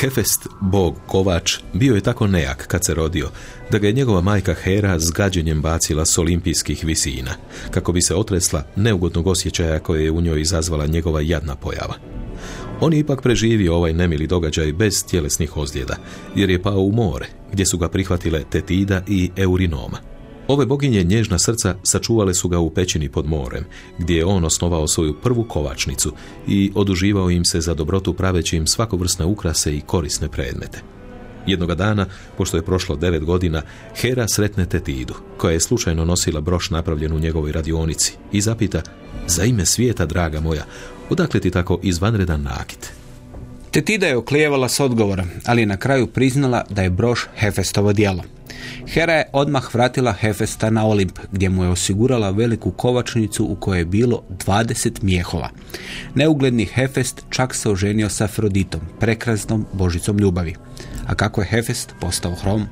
[SPEAKER 2] Hefest, bog kovač, bio je tako nejak kad se rodio, da ga je njegova majka Hera s gađenjem bacila s olimpijskih visina, kako bi se otresla neugodnog osjećaja koje je u njoj izazvala njegova jadna pojava. On je ipak preživio ovaj nemili događaj bez tjelesnih ozljeda, jer je pao u more, gdje su ga prihvatile Tetida i Eurinoma. Ove boginje nježna srca sačuvale su ga u pećini pod morem, gdje je on osnovao svoju prvu kovačnicu i oduživao im se za dobrotu praveći im svakovrsne ukrase i korisne predmete. Jednoga dana, pošto je prošlo devet godina, Hera sretne Tetidu, koja je slučajno nosila broš napravljen u njegovoj radionici i zapita, za ime svijeta, draga moja, odakle ti tako izvanredan nakit?
[SPEAKER 1] Tetida je oklijevala s odgovora, ali je na kraju priznala da je broš Hefestovo djelo. Hera je odmah vratila Hefesta na Olimp, gdje mu je osigurala veliku kovačnicu u kojoj je bilo 20 mijehova. Neugledni Hefest čak se oženio sa Afroditom, prekrasnom božicom ljubavi. A kako je Hefest postao hrom?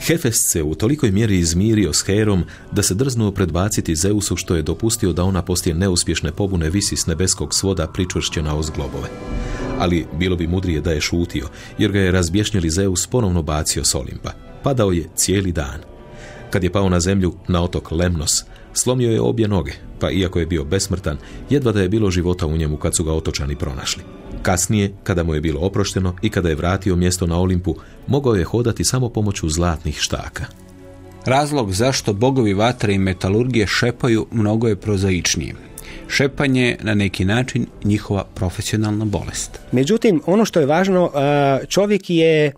[SPEAKER 2] Hefest se u tolikoj mjeri izmirio s Herom da se drznuo predbaciti Zeusu što je dopustio da ona poslije neuspješne pobune visi s nebeskog svoda pričvršćena uz globove. Ali bilo bi mudrije da je šutio, jer ga je razbješnjeli Zeus ponovno bacio s Olimpa. Padao je cijeli dan. Kad je pao na zemlju, na otok Lemnos, slomio je obje noge, pa iako je bio besmrtan, jedva da je bilo života u njemu kad su ga otočani pronašli. Kasnije, kada mu je bilo oprošteno i kada je vratio mjesto na Olimpu, mogao je hodati samo pomoću zlatnih štaka.
[SPEAKER 1] Razlog zašto bogovi vatre i metalurgije šepaju mnogo je prozaičniji. Šepanje je na neki način njihova profesionalna bolest.
[SPEAKER 3] Međutim, ono što je važno, čovjek je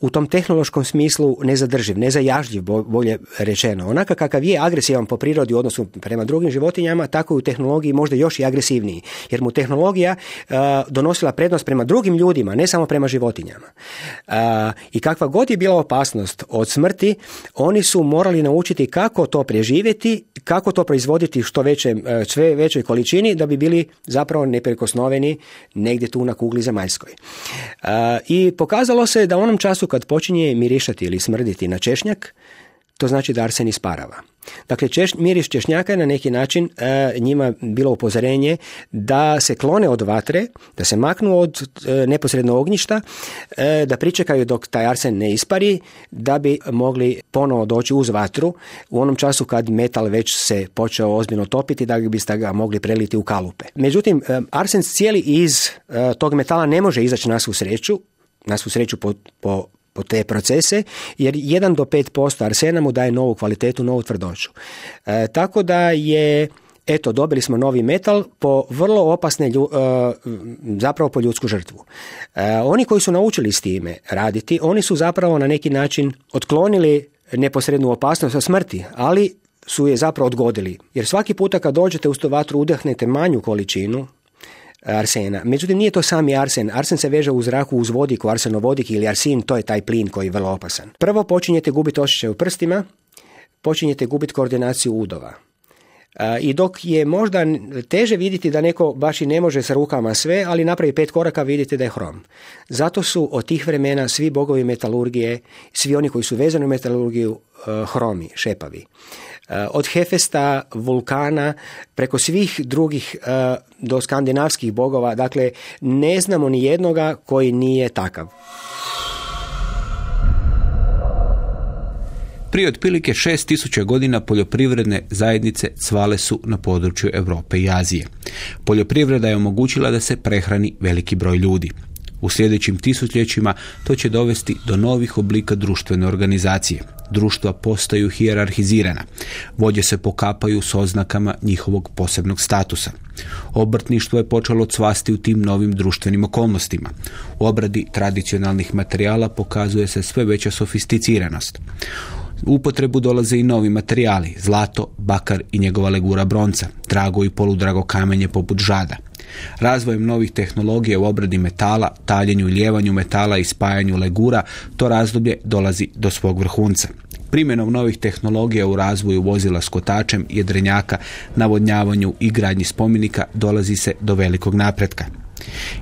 [SPEAKER 3] u tom tehnološkom smislu nezadrživ, nezajažljiv, bolje rečeno. Onaka kakav je agresivan po prirodi u odnosu prema drugim životinjama, tako i u tehnologiji možda još i agresivniji. Jer mu tehnologija uh, donosila prednost prema drugim ljudima, ne samo prema životinjama. Uh, I kakva god je bila opasnost od smrti, oni su morali naučiti kako to preživjeti, kako to proizvoditi što veće, uh, sve većoj količini da bi bili zapravo neprekosnoveni negdje tu na kugli zemaljskoj. I pokazalo se da u onom času kad počinje mirišati ili smrditi na češnjak, to znači da arsen isparava. Dakle, češ, miris češnjaka je na neki način e, njima bilo upozorenje da se klone od vatre, da se maknu od e, neposredno ognjišta, e, da pričekaju dok taj arsen ne ispari, da bi mogli ponovo doći uz vatru u onom času kad metal već se počeo ozbiljno topiti, da biste ga mogli preliti u kalupe. Međutim, arsen cijeli iz tog metala ne može izaći na svu sreću, na svu sreću po, po po te procese, jer 1 do 5% arsena mu daje novu kvalitetu, novu tvrdoću. E, tako da je eto, dobili smo novi metal po vrlo opasne, e, zapravo po ljudsku žrtvu. E, oni koji su naučili s time raditi, oni su zapravo na neki način otklonili neposrednu opasnost od smrti, ali su je zapravo odgodili. Jer svaki puta kad dođete uz tu vatru udahnete manju količinu, arsena. Međutim, nije to sami arsen. Arsen se veže u zraku uz vodik, u arsenovodik ili arsin, to je taj plin koji je vrlo opasan. Prvo počinjete gubiti osjećaj u prstima, počinjete gubiti koordinaciju udova. I dok je možda teže vidjeti da neko baš i ne može sa rukama sve, ali napravi pet koraka vidite da je hrom. Zato su od tih vremena svi bogovi metalurgije, svi oni koji su vezani u metalurgiju, e, hromi, šepavi. E, od Hefesta, vulkana, preko svih drugih e, do skandinavskih bogova, dakle ne znamo ni jednoga koji nije takav.
[SPEAKER 1] Prije otprilike 6000 godina poljoprivredne zajednice cvale su na području Europe i Azije. Poljoprivreda je omogućila da se prehrani veliki broj ljudi. U sljedećim tisućljećima to će dovesti do novih oblika društvene organizacije. Društva postaju hijerarhizirana. Vođe se pokapaju s oznakama njihovog posebnog statusa. Obrtništvo je počelo cvasti u tim novim društvenim okolnostima. U obradi tradicionalnih materijala pokazuje se sve veća sofisticiranost. U upotrebu dolaze i novi materijali, zlato, bakar i njegova legura bronca, drago i poludrago kamenje poput žada. Razvojem novih tehnologija u obradi metala, taljenju i ljevanju metala i spajanju legura, to razdoblje dolazi do svog vrhunca. Primjenom novih tehnologija u razvoju vozila s kotačem, jedrenjaka, navodnjavanju i gradnji spomenika dolazi se do velikog napretka.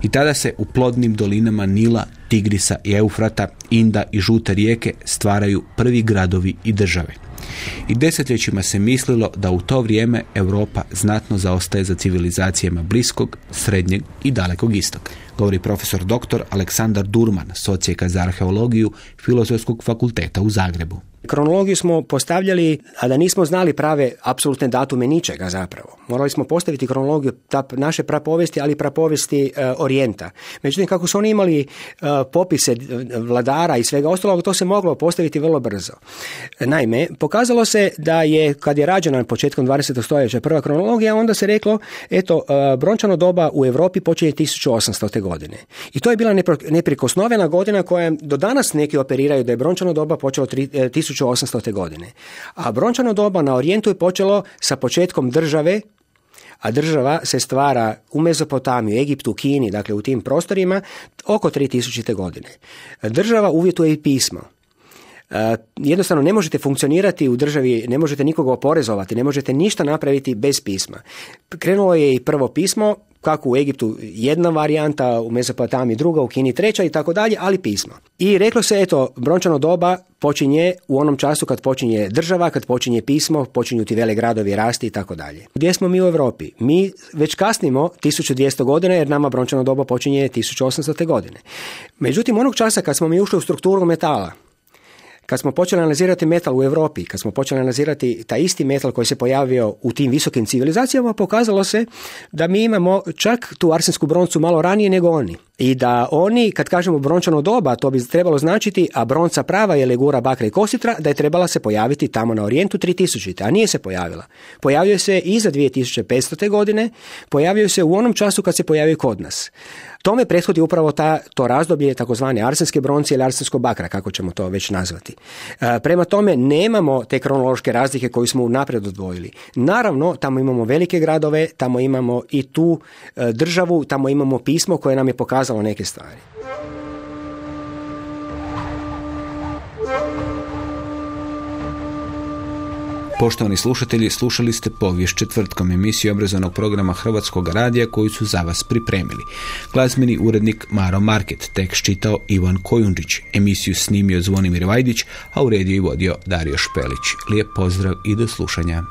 [SPEAKER 1] I tada se u plodnim dolinama Nila, Tigrisa i Eufrata, Inda i Žute rijeke stvaraju prvi gradovi i države. I desetljećima se mislilo da u to vrijeme Europa znatno zaostaje za civilizacijama bliskog, srednjeg i dalekog istoka. Govori profesor dr. Aleksandar Durman, socijeka za arheologiju Filozofskog fakulteta u Zagrebu.
[SPEAKER 3] Kronologiju smo postavljali, a da nismo znali prave apsolutne datume ničega zapravo. Morali smo postaviti kronologiju ta, naše prapovesti, ali prapovesti e, Orijenta. Međutim, kako su oni imali e, popise vladara i svega ostalog, to se moglo postaviti vrlo brzo. Naime, pokazalo se da je, kad je rađena početkom 20. stoljeća prva kronologija, onda se reklo, eto, e, brončano doba u Europi počinje 1800. godine. I to je bila neprikosnovena godina koja do danas neki operiraju da je brončano doba počelo 1800. godine. A brončano doba na Orijentu je počelo sa početkom države, a država se stvara u Mezopotamiju, Egiptu, Kini, dakle u tim prostorima, oko 3000. godine. Država uvjetuje i pismo. E, jednostavno ne možete funkcionirati u državi, ne možete nikoga oporezovati, ne možete ništa napraviti bez pisma. Krenulo je i prvo pismo, kako u Egiptu jedna varijanta, u Mezopotamiji druga, u Kini treća i tako dalje, ali pismo. I reklo se, eto, brončano doba počinje u onom času kad počinje država, kad počinje pismo, počinju ti vele gradovi rasti i tako dalje. Gdje smo mi u Europi? Mi već kasnimo 1200 godina jer nama brončano doba počinje 1800. godine. Međutim, onog časa kad smo mi ušli u strukturu metala, kad smo počeli analizirati metal u Europi, kad smo počeli analizirati taj isti metal koji se pojavio u tim visokim civilizacijama, pokazalo se da mi imamo čak tu arsensku broncu malo ranije nego oni. i da oni, kad kažemo brončano doba, to bi trebalo značiti, a bronca prava je legura bakra i kositra, da je trebala se pojaviti tamo na orijentu 3000. A nije se pojavila. Pojavio se i za 2500. godine, pojavio se u onom času kad se pojavio kod nas. Tome prethodi upravo ta, to razdoblje takozvane arsenske bronce ili arsenskog bakra, kako ćemo to već nazvati. E, prema tome nemamo te kronološke razlike koju smo unaprijed odvojili. Naravno, tamo imamo velike gradove, tamo imamo i tu e, državu, tamo imamo pismo koje nam je pokazalo neke stvari.
[SPEAKER 1] Poštovani slušatelji, slušali ste povijest četvrtkom emisiju obrazovnog programa Hrvatskog radija koji su za vas pripremili. Glazbeni urednik Maro Market, tekst čitao Ivan Kojundžić, emisiju snimio Zvonimir Vajdić, a u rediju i vodio Dario Špelić. Lijep pozdrav i do slušanja.